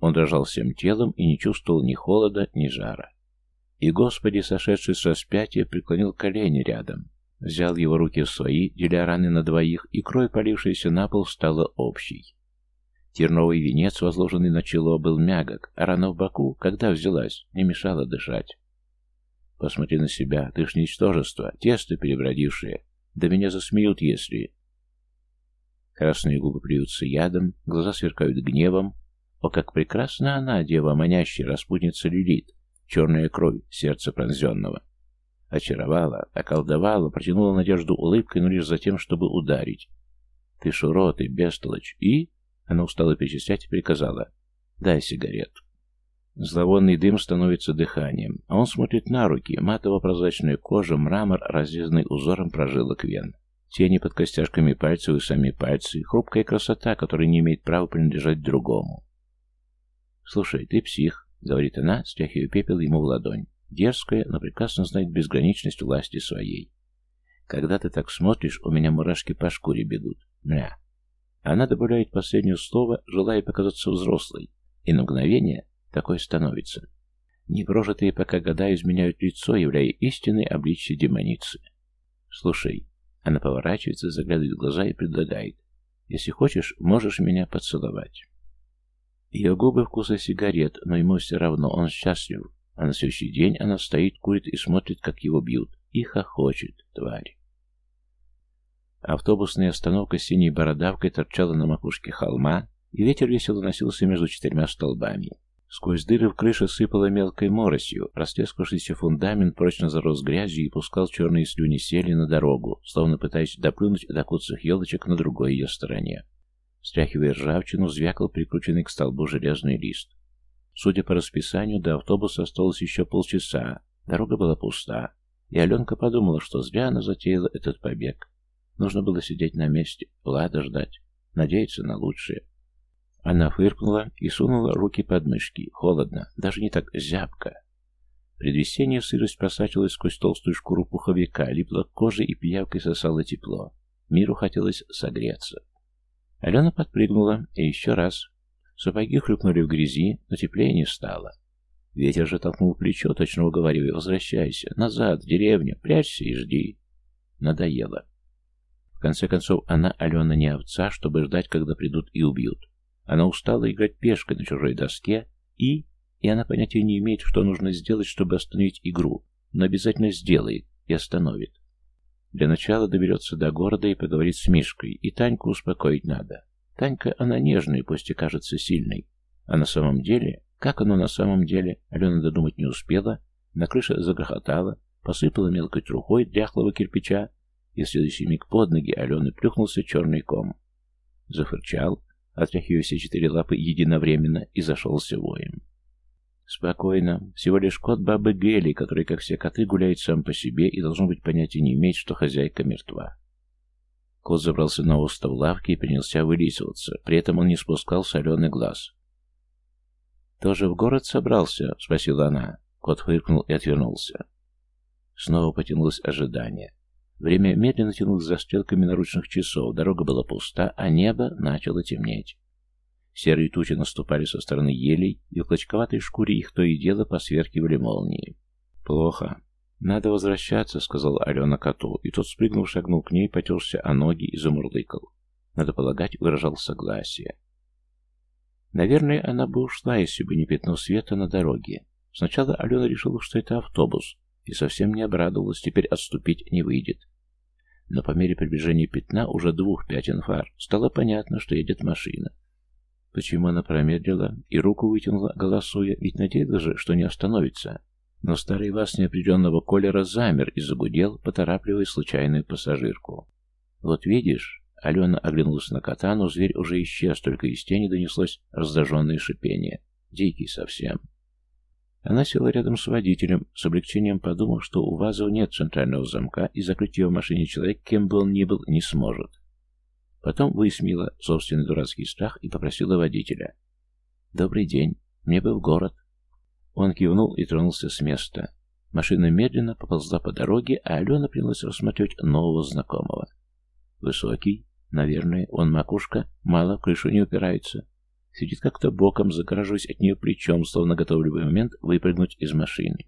Он дрожал всем телом и не чувствовал ни холода, ни жара. И Господи, сошедший с распятия, преклонил колени рядом. Взял его руки в свои, деля раны на двоих, и кровь, полившаяся на пол, стала общей. Терновый венец, возложенный на чело, был мягок, а рана в боку, когда взялась, не мешала дышать. Посмотри на себя, ты ж ничтожество, тесто перебродившее. Да меня засмеют, если... Красные губы плюются ядом, глаза сверкают гневом. О, как прекрасна она, дева манящая, распутница Лилит, черная кровь сердца пронзенного. Очаровала, околдовала, протянула надежду улыбкой, но лишь за тем, чтобы ударить. Ты ж урод и бестолочь. И... Она устала перечислять и приказала. Дай сигарету. Зловонный дым становится дыханием, а он смотрит на руки, матово-прозрачная кожа, мрамор, разрезанный узором прожилок вен. Тени под костяшками пальцев и сами пальцы, хрупкая красота, которая не имеет права принадлежать другому. «Слушай, ты псих», — говорит она, стряхивая пепел ему в ладонь. Дерзкая, но прекрасно знает безграничность власти своей. «Когда ты так смотришь, у меня мурашки по шкуре бегут. Мля». Она добавляет последнее слово, желая показаться взрослой, и на мгновение такой становится. Непрожитые пока года изменяют лицо, являя истинной обличье демоницы. Слушай, она поворачивается, заглядывает в глаза и предлагает. Если хочешь, можешь меня поцеловать. Ее губы вкуса сигарет, но ему все равно, он счастлив. А на следующий день она стоит, курит и смотрит, как его бьют. И хохочет, тварь. Автобусная остановка с синей бородавкой торчала на макушке холма, и ветер весело носился между четырьмя столбами. Сквозь дыры в крыше сыпало мелкой моросью, растрескавшийся фундамент прочно зарос грязью и пускал черные слюни сели на дорогу, словно пытаясь доплюнуть до куцых елочек на другой ее стороне. Стряхивая ржавчину, звякал прикрученный к столбу железный лист. Судя по расписанию, до автобуса осталось еще полчаса, дорога была пуста, и Аленка подумала, что зря она затеяла этот побег. Нужно было сидеть на месте, Влада ждать, надеяться на лучшее. Она фыркнула и сунула руки под мышки. Холодно, даже не так зябко. Предвесенняя сырость просачивалась сквозь толстую шкуру пуховика, липла к коже и пиявкой сосала тепло. Миру хотелось согреться. Алена подпрыгнула, и еще раз. Сапоги хрюкнули в грязи, но теплее не стало. Ветер же толкнул плечо, точно уговаривая, возвращайся, назад, в деревню, прячься и жди. Надоело. В конце концов, она, Алена, не овца, чтобы ждать, когда придут и убьют. Она устала играть пешкой на чужой доске, и... И она понятия не имеет, что нужно сделать, чтобы остановить игру, но обязательно сделает и остановит. Для начала доберется до города и поговорит с Мишкой, и Таньку успокоить надо. Танька, она нежная, пусть и кажется сильной. А на самом деле, как оно на самом деле, Алена додумать не успела, на крыше загрохотала, посыпала мелкой трухой дряхлого кирпича, и в следующий миг под ноги Алены плюхнулся черный ком. Зафырчал, отряхивая все четыре лапы единовременно, и зашелся воем. Спокойно. Всего лишь кот бабы Гели, который, как все коты, гуляет сам по себе и, должно быть, понятия не имеет, что хозяйка мертва. Кот забрался на остов лавки и принялся вылизываться. При этом он не спускал соленый глаз. «Тоже в город собрался?» — спросила она. Кот фыркнул и отвернулся. Снова потянулось ожидание. Время медленно тянулось за стрелками наручных часов, дорога была пуста, а небо начало темнеть. Серые тучи наступали со стороны елей, и в клочковатой шкуре их то и дело посверкивали молнии. «Плохо. Надо возвращаться», — сказала Алена коту, и тот, спрыгнув, шагнул к ней, потерся о ноги и замурлыкал. Надо полагать, выражал согласие. Наверное, она бы ушла, если бы не пятно света на дороге. Сначала Алена решила, что это автобус, и совсем не обрадовалась, теперь отступить не выйдет. Но по мере приближения пятна уже двух пятен фар стало понятно, что едет машина. Почему она промедлила и руку вытянула, голосуя, ведь надеялась же, что не остановится. Но старый вас неопределенного колера замер и загудел, поторапливая случайную пассажирку. «Вот видишь...» — Алена оглянулась на кота, но зверь уже исчез, только из тени донеслось раздраженное шипение. Дикий совсем. Она села рядом с водителем, с облегчением подумав, что у Вазова нет центрального замка, и закрыть ее в машине человек, кем бы он ни был, не сможет. Потом высмеяла собственный дурацкий страх и попросила водителя. «Добрый день. Мне бы в город». Он кивнул и тронулся с места. Машина медленно поползла по дороге, а Алена принялась рассматривать нового знакомого. Высокий, наверное, он макушка, мало, крышу не упирается. Сидит как-то боком, загораживаясь от нее плечом, словно готов в любой момент выпрыгнуть из машины.